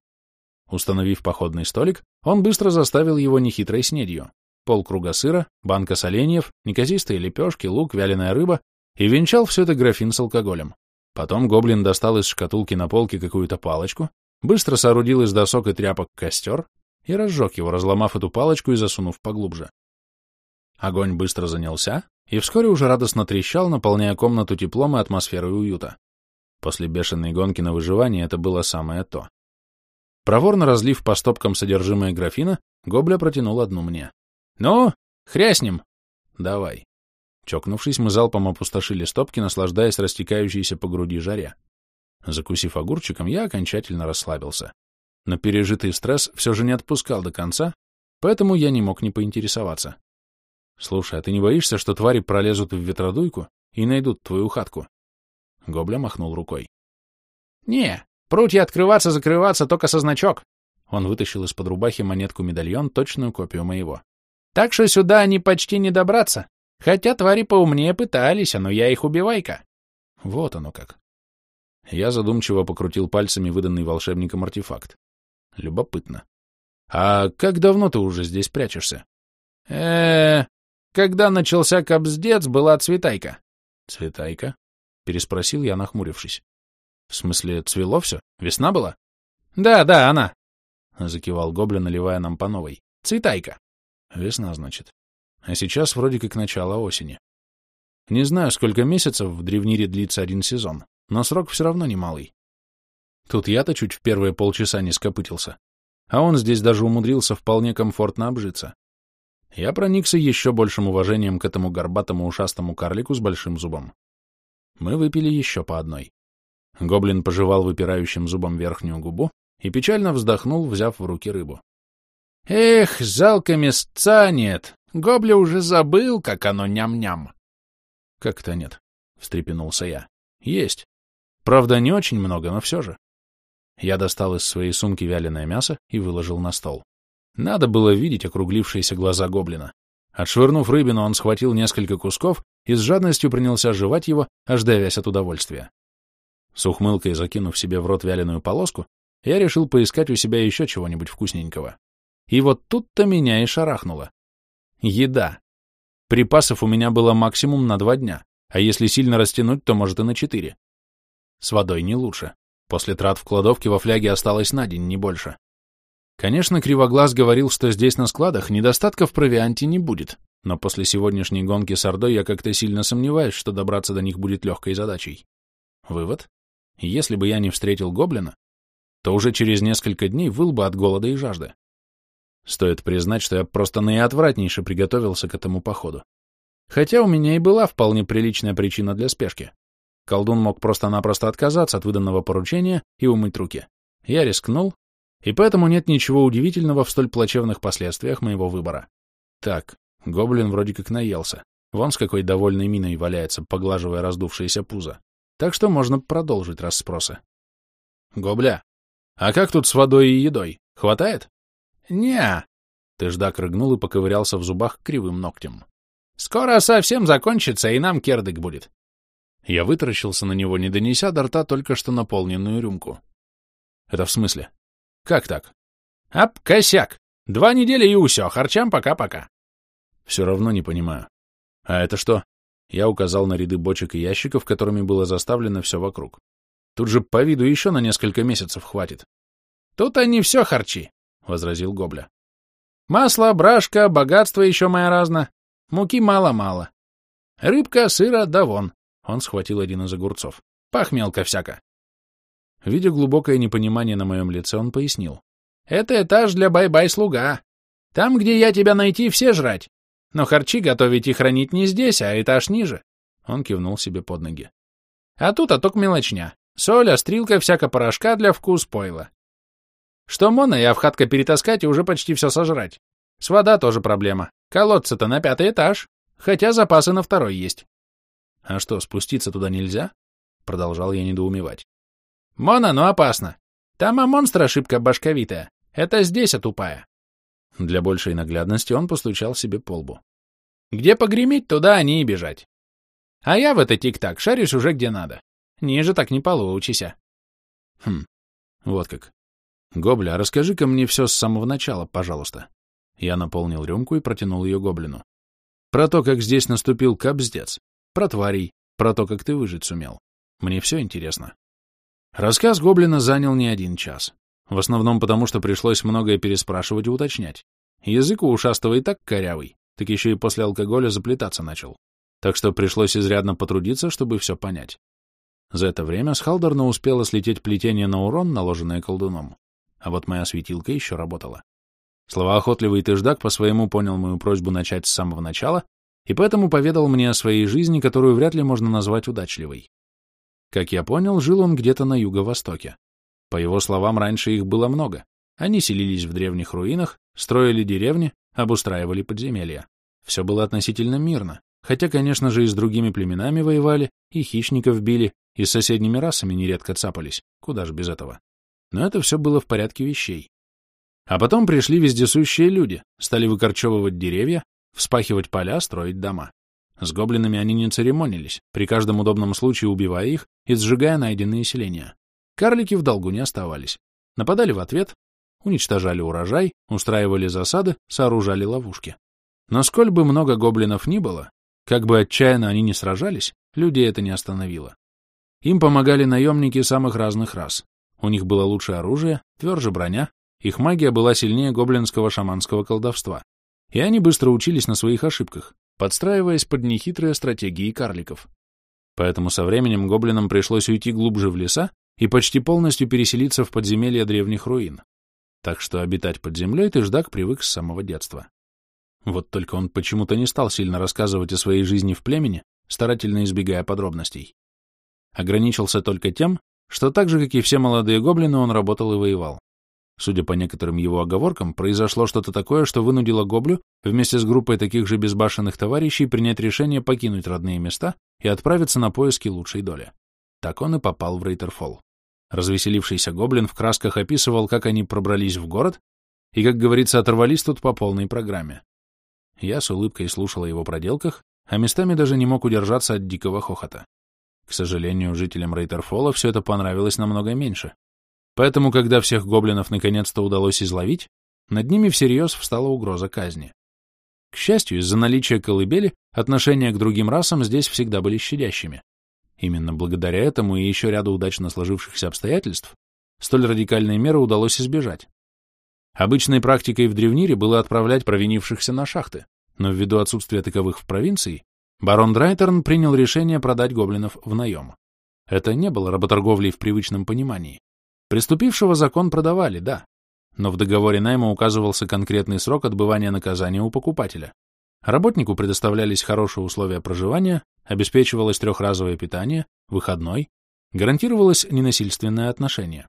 Установив походный столик, он быстро заставил его нехитрой снедью полкруга сыра, банка соленьев, неказистые лепешки, лук, вяленая рыба и венчал все это графин с алкоголем. Потом гоблин достал из шкатулки на полке какую-то палочку, быстро соорудил из досок и тряпок костер и разжег его, разломав эту палочку и засунув поглубже. Огонь быстро занялся и вскоре уже радостно трещал, наполняя комнату теплом и атмосферой уюта. После бешеной гонки на выживание это было самое то. Проворно разлив по стопкам содержимое графина, Гобля протянул одну мне. «Ну, хряснем!» «Давай». Чокнувшись, мы залпом опустошили стопки, наслаждаясь растекающейся по груди жаре. Закусив огурчиком, я окончательно расслабился. Но пережитый стресс все же не отпускал до конца, поэтому я не мог не поинтересоваться. «Слушай, а ты не боишься, что твари пролезут в ветродуйку и найдут твою хатку?» Гобля махнул рукой. «Не, прутья открываться-закрываться только со значок». Он вытащил из-под рубахи монетку-медальон, точную копию моего. Так что сюда они почти не добраться. Хотя твари поумнее пытались, но я их убивайка. Вот оно как. Я задумчиво покрутил пальцами выданный волшебником артефакт. Любопытно. А как давно ты уже здесь прячешься? э когда начался кобздец, была цветайка. Цветайка? Переспросил я, нахмурившись. В смысле, цвело все? Весна была? Да, да, она. Закивал гоблин, наливая нам по новой. Цветайка. Весна, значит. А сейчас вроде как начало осени. Не знаю, сколько месяцев в Древнире длится один сезон, но срок все равно немалый. Тут я-то чуть в первые полчаса не скопытился. А он здесь даже умудрился вполне комфортно обжиться. Я проникся еще большим уважением к этому горбатому ушастому карлику с большим зубом. Мы выпили еще по одной. Гоблин пожевал выпирающим зубом верхнюю губу и печально вздохнул, взяв в руки рыбу. «Эх, жалко мясца нет. Гобля уже забыл, как оно ням-ням». «Как это нет?» — встрепенулся я. «Есть. Правда, не очень много, но все же». Я достал из своей сумки вяленое мясо и выложил на стол. Надо было видеть округлившиеся глаза гоблина. Отшвырнув рыбину, он схватил несколько кусков и с жадностью принялся жевать его, аж давясь от удовольствия. С ухмылкой закинув себе в рот вяленую полоску, я решил поискать у себя еще чего-нибудь вкусненького. И вот тут-то меня и шарахнуло. Еда. Припасов у меня было максимум на два дня, а если сильно растянуть, то может и на четыре. С водой не лучше. После трат в кладовке во фляге осталось на день, не больше. Конечно, Кривоглаз говорил, что здесь на складах недостатков в провианте не будет, но после сегодняшней гонки с Ордой я как-то сильно сомневаюсь, что добраться до них будет легкой задачей. Вывод? Если бы я не встретил гоблина, то уже через несколько дней выл бы от голода и жажды. Стоит признать, что я просто наиотвратнейше приготовился к этому походу. Хотя у меня и была вполне приличная причина для спешки. Колдун мог просто-напросто отказаться от выданного поручения и умыть руки. Я рискнул, и поэтому нет ничего удивительного в столь плачевных последствиях моего выбора. Так, гоблин вроде как наелся. Вон с какой довольной миной валяется, поглаживая раздувшееся пузо. Так что можно продолжить расспросы. Гобля, а как тут с водой и едой? Хватает? Не Тыждак рыгнул и поковырялся в зубах кривым ногтем. Скоро совсем закончится, и нам кердык будет. Я вытаращился на него, не донеся до рта только что наполненную рюмку. Это в смысле? Как так? Ап, косяк! Два недели и усё, харчам пока-пока. Все равно не понимаю. А это что? Я указал на ряды бочек и ящиков, которыми было заставлено все вокруг. Тут же по виду еще на несколько месяцев хватит. Тут они все харчи, — возразил Гобля. Масло, брашка, богатство еще моя разно. Муки мало-мало. Рыбка, сыра, да вон. Он схватил один из огурцов. Пах мелко всяко. Видя глубокое непонимание на моем лице, он пояснил. Это этаж для бай-бай-слуга. Там, где я тебя найти, все жрать. Но харчи готовить и хранить не здесь, а этаж ниже. Он кивнул себе под ноги. А тут оток мелочня. Соль, острилка, всяко порошка для вкус пойла. Что мона и авхатка перетаскать и уже почти все сожрать. С вода тоже проблема. Колодцы-то на пятый этаж, хотя запасы на второй есть. А что, спуститься туда нельзя? Продолжал я недоумевать. Мона, ну опасно. Там а монстра ошибка башковитая. Это здесь, а тупая. Для большей наглядности он постучал себе по лбу. Где погреметь, туда они и бежать. А я в это тик-так шарюсь уже где надо. Ниже так не получися. Хм, вот как. Гобля, расскажи-ка мне все с самого начала, пожалуйста. Я наполнил рюмку и протянул ее гоблину. Про то, как здесь наступил капздец. Про тварей. Про то, как ты выжить сумел. Мне все интересно. Рассказ гоблина занял не один час. В основном потому, что пришлось многое переспрашивать и уточнять. Язык у ушастого и так корявый, так еще и после алкоголя заплетаться начал. Так что пришлось изрядно потрудиться, чтобы все понять. За это время с Халдорна успело слететь плетение на урон, наложенное колдуном. А вот моя светилка еще работала. Словоохотливый тыждак по-своему понял мою просьбу начать с самого начала и поэтому поведал мне о своей жизни, которую вряд ли можно назвать удачливой. Как я понял, жил он где-то на юго-востоке. По его словам, раньше их было много. Они селились в древних руинах, строили деревни, обустраивали подземелья. Все было относительно мирно, хотя, конечно же, и с другими племенами воевали, и хищников били, и с соседними расами нередко цапались, куда же без этого. Но это все было в порядке вещей. А потом пришли вездесущие люди, стали выкорчевывать деревья, вспахивать поля, строить дома. С гоблинами они не церемонились, при каждом удобном случае убивая их и сжигая найденные селения. Карлики в долгу не оставались. Нападали в ответ, уничтожали урожай, устраивали засады, сооружали ловушки. Но сколь бы много гоблинов ни было, как бы отчаянно они ни сражались, людей это не остановило. Им помогали наемники самых разных рас. У них было лучшее оружие, тверже броня, их магия была сильнее гоблинского шаманского колдовства. И они быстро учились на своих ошибках, подстраиваясь под нехитрые стратегии карликов. Поэтому со временем гоблинам пришлось уйти глубже в леса и почти полностью переселиться в подземелье древних руин. Так что обитать под землей Тыждак привык с самого детства. Вот только он почему-то не стал сильно рассказывать о своей жизни в племени, старательно избегая подробностей. Ограничился только тем, что так же, как и все молодые гоблины, он работал и воевал. Судя по некоторым его оговоркам, произошло что-то такое, что вынудило Гоблю вместе с группой таких же безбашенных товарищей принять решение покинуть родные места и отправиться на поиски лучшей доли. Так он и попал в Рейтерфолл. Развеселившийся гоблин в красках описывал, как они пробрались в город и, как говорится, оторвались тут по полной программе. Я с улыбкой слушал о его проделках, а местами даже не мог удержаться от дикого хохота. К сожалению, жителям Рейтерфола все это понравилось намного меньше. Поэтому, когда всех гоблинов наконец-то удалось изловить, над ними всерьез встала угроза казни. К счастью, из-за наличия колыбели отношения к другим расам здесь всегда были щадящими. Именно благодаря этому и еще ряду удачно сложившихся обстоятельств столь радикальной меры удалось избежать. Обычной практикой в Древнире было отправлять провинившихся на шахты, но ввиду отсутствия таковых в провинции, барон Драйтерн принял решение продать гоблинов в наем. Это не было работорговлей в привычном понимании. Приступившего закон продавали, да, но в договоре найма указывался конкретный срок отбывания наказания у покупателя. Работнику предоставлялись хорошие условия проживания, обеспечивалось трехразовое питание, выходной, гарантировалось ненасильственное отношение.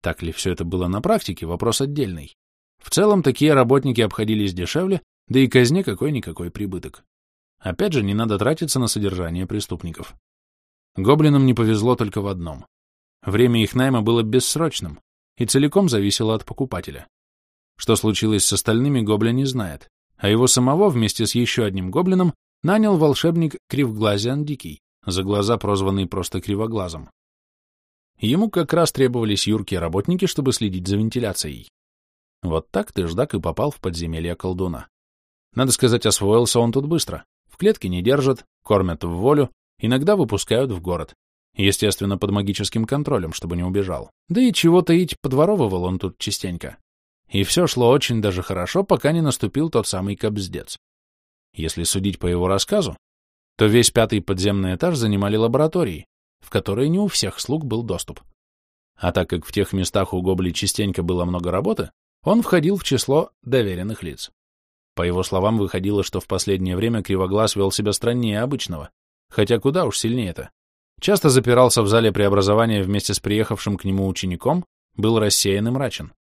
Так ли все это было на практике, вопрос отдельный. В целом, такие работники обходились дешевле, да и казне какой-никакой прибыток. Опять же, не надо тратиться на содержание преступников. Гоблинам не повезло только в одном. Время их найма было бессрочным и целиком зависело от покупателя. Что случилось с остальными, гоблин не знает, а его самого вместе с еще одним гоблином нанял волшебник Кривглазиан Дикий, за глаза прозванный просто Кривоглазом. Ему как раз требовались юркие работники, чтобы следить за вентиляцией. Вот так ты ждак и попал в подземелье колдуна. Надо сказать, освоился он тут быстро. В клетке не держат, кормят в волю, иногда выпускают в город. Естественно, под магическим контролем, чтобы не убежал. Да и чего таить, подворовывал он тут частенько. И все шло очень даже хорошо, пока не наступил тот самый кобздец. Если судить по его рассказу, то весь пятый подземный этаж занимали лаборатории, в которые не у всех слуг был доступ. А так как в тех местах у Гобли частенько было много работы, он входил в число доверенных лиц. По его словам, выходило, что в последнее время Кривоглаз вел себя страннее обычного, хотя куда уж сильнее-то. Часто запирался в зале преобразования вместе с приехавшим к нему учеником, был рассеян и мрачен.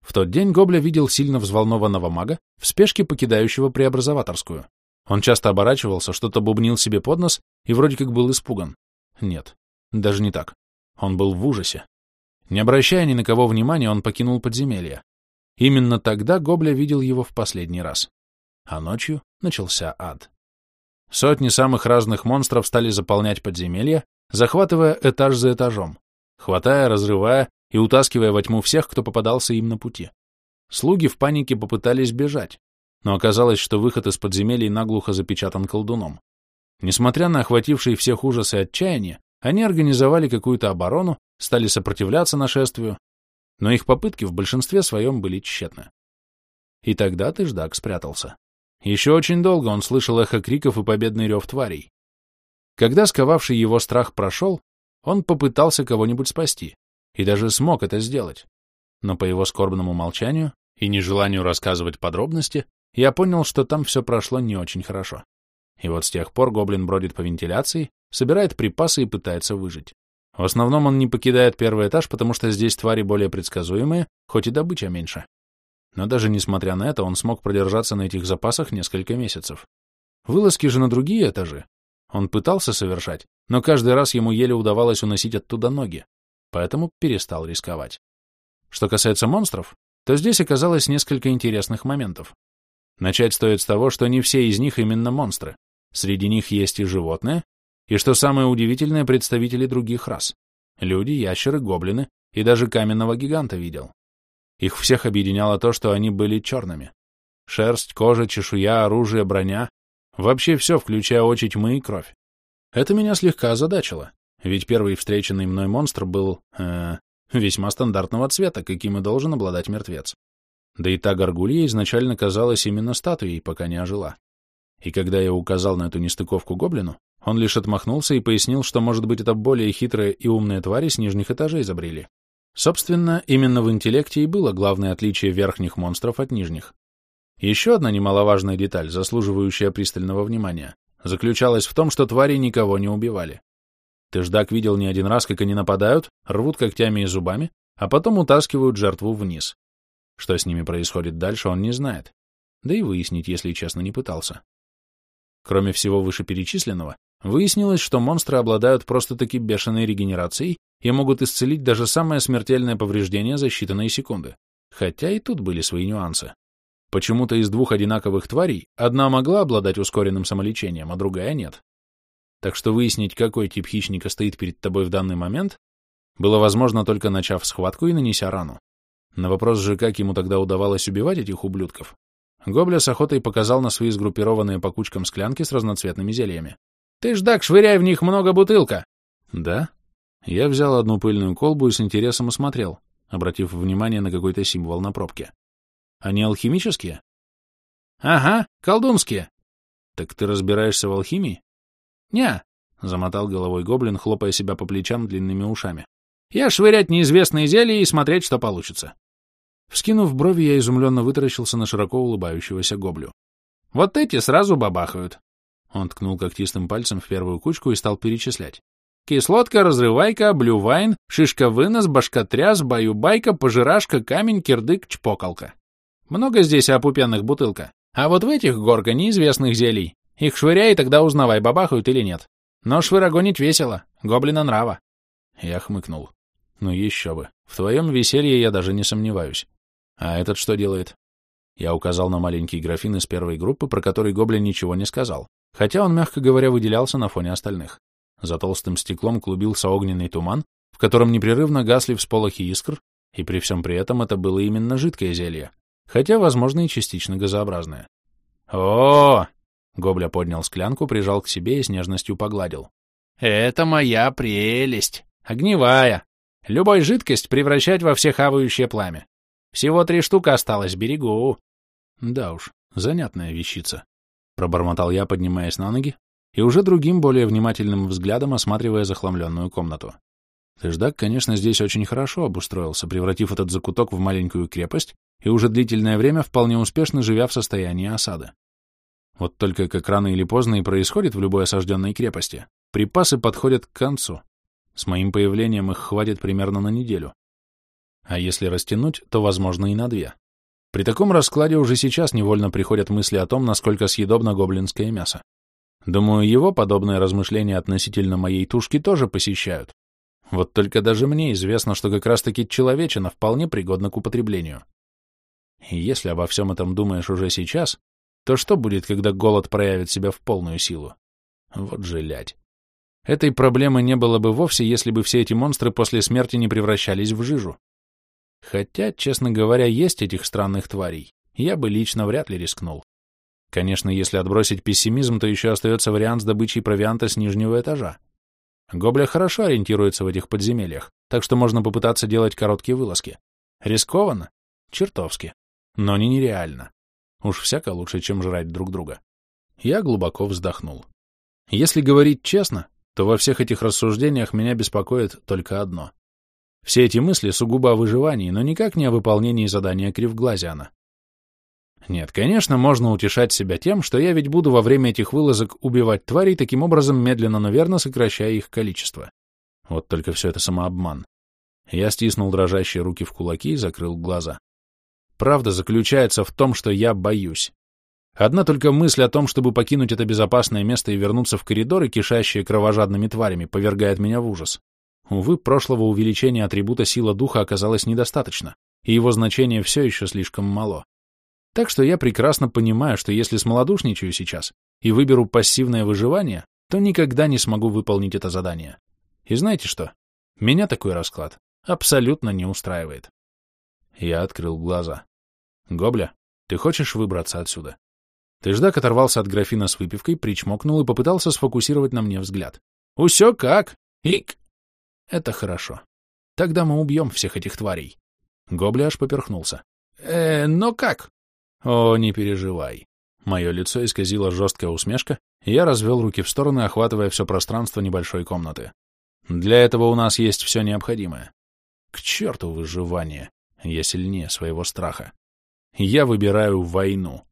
В тот день Гобля видел сильно взволнованного мага, в спешке покидающего преобразоваторскую. Он часто оборачивался, что-то бубнил себе под нос и вроде как был испуган. Нет, даже не так. Он был в ужасе. Не обращая ни на кого внимания, он покинул подземелье. Именно тогда Гобля видел его в последний раз. А ночью начался ад. Сотни самых разных монстров стали заполнять подземелье, захватывая этаж за этажом, хватая, разрывая и утаскивая во тьму всех, кто попадался им на пути. Слуги в панике попытались бежать, но оказалось, что выход из подземелий наглухо запечатан колдуном. Несмотря на охвативший всех ужас и отчаяние, они организовали какую-то оборону, стали сопротивляться нашествию, но их попытки в большинстве своем были тщетны. И тогда Тыждак спрятался. Еще очень долго он слышал эхо криков и победный рев тварей. Когда сковавший его страх прошел, он попытался кого-нибудь спасти, и даже смог это сделать. Но по его скорбному молчанию и нежеланию рассказывать подробности, я понял, что там все прошло не очень хорошо. И вот с тех пор гоблин бродит по вентиляции, собирает припасы и пытается выжить. В основном он не покидает первый этаж, потому что здесь твари более предсказуемые, хоть и добыча меньше. Но даже несмотря на это, он смог продержаться на этих запасах несколько месяцев. Вылазки же на другие этажи он пытался совершать, но каждый раз ему еле удавалось уносить оттуда ноги, поэтому перестал рисковать. Что касается монстров, то здесь оказалось несколько интересных моментов. Начать стоит с того, что не все из них именно монстры. Среди них есть и животные, и, что самое удивительное, представители других рас. Люди, ящеры, гоблины и даже каменного гиганта видел. Их всех объединяло то, что они были черными. Шерсть, кожа, чешуя, оружие, броня. Вообще все, включая очи тьмы и кровь. Это меня слегка озадачило, ведь первый встреченный мной монстр был, э, весьма стандартного цвета, каким и должен обладать мертвец. Да и та горгулья изначально казалась именно статуей, пока не ожила. И когда я указал на эту нестыковку гоблину, он лишь отмахнулся и пояснил, что, может быть, это более хитрые и умные твари с нижних этажей изобрели. Собственно, именно в интеллекте и было главное отличие верхних монстров от нижних. Еще одна немаловажная деталь, заслуживающая пристального внимания, заключалась в том, что твари никого не убивали. Тыждак видел не один раз, как они нападают, рвут когтями и зубами, а потом утаскивают жертву вниз. Что с ними происходит дальше, он не знает. Да и выяснить, если честно, не пытался. Кроме всего вышеперечисленного, выяснилось, что монстры обладают просто-таки бешеной регенерацией и могут исцелить даже самое смертельное повреждение за считанные секунды. Хотя и тут были свои нюансы. Почему-то из двух одинаковых тварей одна могла обладать ускоренным самолечением, а другая нет. Так что выяснить, какой тип хищника стоит перед тобой в данный момент, было возможно только начав схватку и нанеся рану. На вопрос же, как ему тогда удавалось убивать этих ублюдков, Гобля с охотой показал на свои сгруппированные по кучкам склянки с разноцветными зельями. «Ты ж так швыряй в них много бутылка!» «Да?» Я взял одну пыльную колбу и с интересом осмотрел, обратив внимание на какой-то символ на пробке. «Они алхимические?» «Ага, колдунские». «Так ты разбираешься в алхимии?» «Не», — замотал головой гоблин, хлопая себя по плечам длинными ушами. «Я швырять неизвестные зелья и смотреть, что получится». Вскинув брови, я изумленно вытаращился на широко улыбающегося гоблю. «Вот эти сразу бабахают!» Он ткнул когтистым пальцем в первую кучку и стал перечислять. «Кислотка, разрывайка, блювайн, шишка-вынос, башкотряс, баю-байка, пожирашка, камень, кирдык, чпокалка. Много здесь опупенных бутылка. А вот в этих горка неизвестных зелий. Их швыряй, тогда узнавай, бабахают или нет. Но швырогонить весело, гоблина нрава». Я хмыкнул. «Ну еще бы. В твоем веселье я даже не сомневаюсь. А этот что делает? Я указал на маленький графин из первой группы, про который гоблин ничего не сказал, хотя он, мягко говоря, выделялся на фоне остальных. За толстым стеклом клубился огненный туман, в котором непрерывно гасли всполохи искр, и при всем при этом это было именно жидкое зелье, хотя, возможно, и частично газообразное. о, Гобля поднял склянку, прижал к себе и с нежностью погладил. «Это моя прелесть! Огневая! Любой жидкость превращать во всехавающее пламя. Всего три штуки осталось, берегу. Да уж, занятная вещица. Пробормотал я, поднимаясь на ноги, и уже другим, более внимательным взглядом осматривая захламленную комнату. Тыждак, конечно, здесь очень хорошо обустроился, превратив этот закуток в маленькую крепость и уже длительное время вполне успешно живя в состоянии осады. Вот только как рано или поздно и происходит в любой осажденной крепости, припасы подходят к концу. С моим появлением их хватит примерно на неделю а если растянуть, то, возможно, и на две. При таком раскладе уже сейчас невольно приходят мысли о том, насколько съедобно гоблинское мясо. Думаю, его подобные размышления относительно моей тушки тоже посещают. Вот только даже мне известно, что как раз-таки человечина вполне пригодна к употреблению. И если обо всем этом думаешь уже сейчас, то что будет, когда голод проявит себя в полную силу? Вот же лядь. Этой проблемы не было бы вовсе, если бы все эти монстры после смерти не превращались в жижу. Хотя, честно говоря, есть этих странных тварей. Я бы лично вряд ли рискнул. Конечно, если отбросить пессимизм, то еще остается вариант с добычей провианта с нижнего этажа. Гобля хорошо ориентируется в этих подземельях, так что можно попытаться делать короткие вылазки. Рискованно? Чертовски. Но не нереально. Уж всяко лучше, чем жрать друг друга. Я глубоко вздохнул. Если говорить честно, то во всех этих рассуждениях меня беспокоит только одно. Все эти мысли сугубо о выживании, но никак не о выполнении задания Кривглазиана. Нет, конечно, можно утешать себя тем, что я ведь буду во время этих вылазок убивать тварей, таким образом медленно, но верно сокращая их количество. Вот только все это самообман. Я стиснул дрожащие руки в кулаки и закрыл глаза. Правда заключается в том, что я боюсь. Одна только мысль о том, чтобы покинуть это безопасное место и вернуться в коридоры, кишащие кровожадными тварями, повергает меня в ужас. Увы, прошлого увеличения атрибута сила духа оказалось недостаточно, и его значение все еще слишком мало. Так что я прекрасно понимаю, что если смолодушничаю сейчас и выберу пассивное выживание, то никогда не смогу выполнить это задание. И знаете что? Меня такой расклад абсолютно не устраивает. Я открыл глаза. «Гобля, ты хочешь выбраться отсюда?» Тыждак оторвался от графина с выпивкой, причмокнул и попытался сфокусировать на мне взгляд. «Усё как? Ик!» Это хорошо. Тогда мы убьем всех этих тварей. Гобли аж поперхнулся. Э, но как? О, не переживай. Мое лицо исказило жесткая усмешка, и я развел руки в стороны, охватывая все пространство небольшой комнаты. Для этого у нас есть все необходимое. К черту выживание. Я сильнее своего страха. Я выбираю войну.